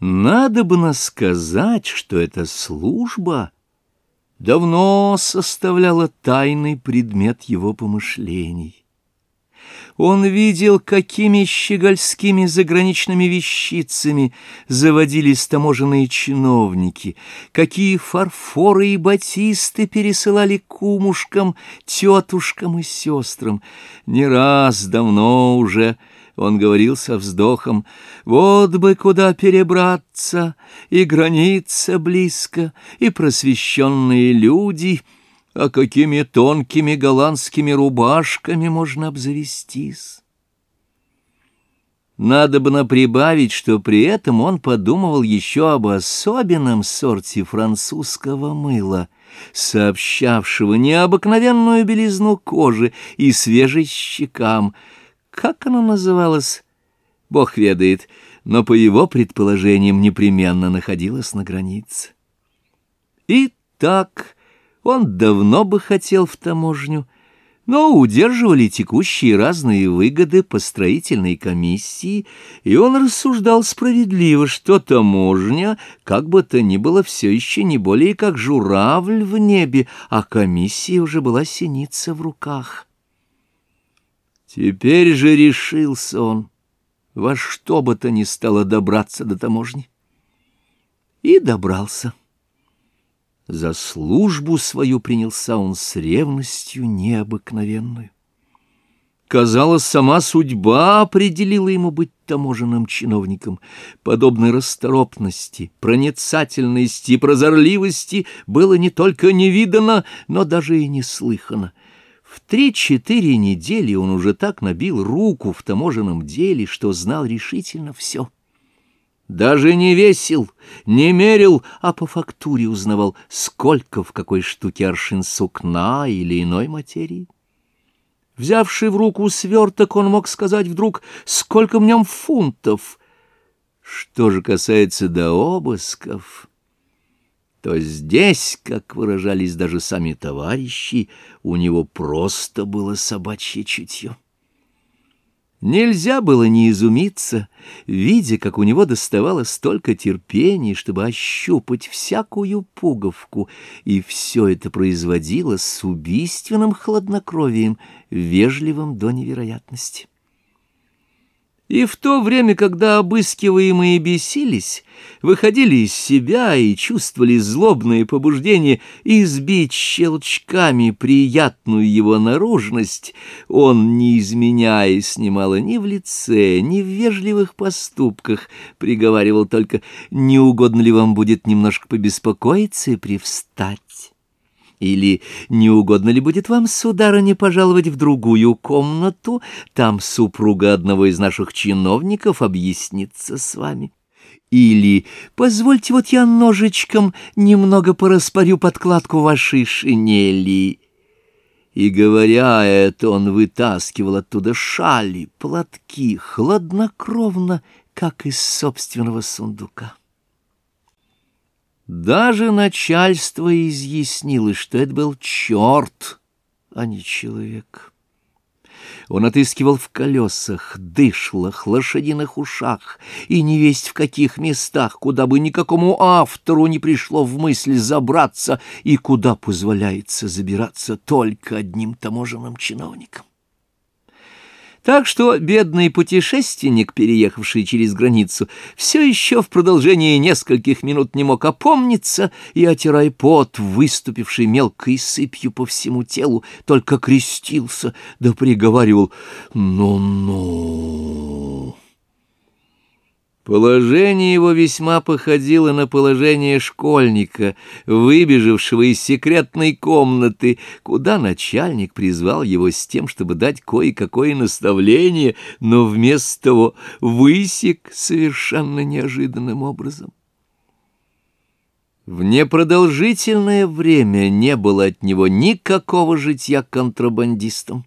Надо бы нас сказать, что эта служба давно составляла тайный предмет его помышлений. Он видел, какими щегольскими заграничными вещицами заводились таможенные чиновники, какие фарфоры и батисты пересылали кумушкам, тетушкам и сестрам. Не раз давно уже он говорил со вздохом, «Вот бы куда перебраться, и граница близко, и просвещенные люди, а какими тонкими голландскими рубашками можно обзавестись». Надо бы прибавить, что при этом он подумывал еще об особенном сорте французского мыла, сообщавшего необыкновенную белизну кожи и свежесть щекам — как оно называлось? Бог ведает, но по его предположениям непременно находилось на границе. И так он давно бы хотел в таможню, но удерживали текущие разные выгоды по строительной комиссии, и он рассуждал справедливо, что таможня, как бы то ни было, все еще не более как журавль в небе, а комиссия уже была синица в руках. Теперь же решился он во что бы то ни стало добраться до таможни. И добрался. За службу свою принялся он с ревностью необыкновенную. Казалось, сама судьба определила ему быть таможенным чиновником. Подобной расторопности, проницательности и прозорливости было не только не видано, но даже и не слыхано. В три-четыре недели он уже так набил руку в таможенном деле, что знал решительно все. Даже не весил, не мерил, а по фактуре узнавал, сколько в какой штуке аршин сукна или иной материи. Взявший в руку сверток, он мог сказать вдруг, сколько в нем фунтов. Что же касается до обысков то здесь, как выражались даже сами товарищи, у него просто было собачье чутье. Нельзя было не изумиться, видя, как у него доставало столько терпений, чтобы ощупать всякую пуговку, и все это производило с убийственным хладнокровием, вежливым до невероятности. И в то время, когда обыскиваемые бесились, выходили из себя и чувствовали злобное побуждение избить щелчками приятную его наружность, он, не изменяясь немало ни в лице, ни в вежливых поступках, приговаривал только «не угодно ли вам будет немножко побеспокоиться и привстать?» Или не угодно ли будет вам, сударыня, пожаловать в другую комнату? Там супруга одного из наших чиновников объяснится с вами. Или позвольте вот я ножичком немного пораспорю подкладку вашей шинели. И, говоря это, он вытаскивал оттуда шали, платки, хладнокровно, как из собственного сундука. Даже начальство изъяснило, что это был черт, а не человек. Он отыскивал в колесах, дышлах, лошадиных ушах и не весть в каких местах, куда бы никакому автору не пришло в мысль забраться и куда позволяется забираться только одним таможенным чиновникам. Так что бедный путешественник, переехавший через границу, все еще в продолжении нескольких минут не мог опомниться и, отирая пот, выступивший мелкой сыпью по всему телу, только крестился да приговаривал «Ну-ну». Положение его весьма походило на положение школьника, выбежавшего из секретной комнаты, куда начальник призвал его с тем, чтобы дать кое-какое наставление, но вместо того высек совершенно неожиданным образом. В непродолжительное время не было от него никакого житья контрабандистом.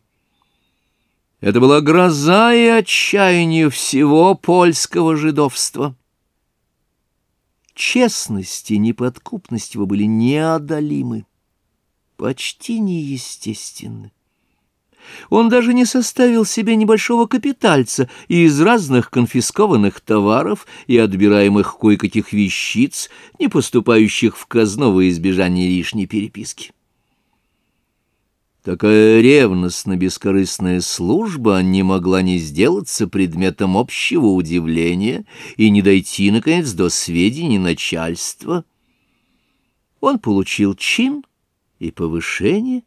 Это была гроза и отчаяние всего польского жидовства. Честность и неподкупность его были неодолимы, почти неестественны. Он даже не составил себе небольшого капитальца из разных конфискованных товаров и отбираемых кое-каких вещиц, не поступающих в казну во избежание лишней переписки. Такая ревностно-бескорыстная служба не могла не сделаться предметом общего удивления и не дойти, наконец, до сведений начальства. Он получил чин и повышение,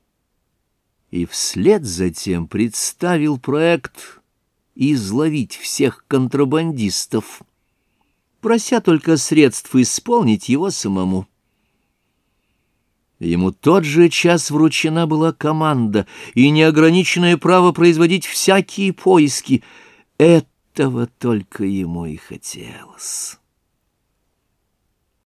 и вслед затем представил проект изловить всех контрабандистов, прося только средств исполнить его самому. Ему тот же час вручена была команда и неограниченное право производить всякие поиски. Этого только ему и хотелось».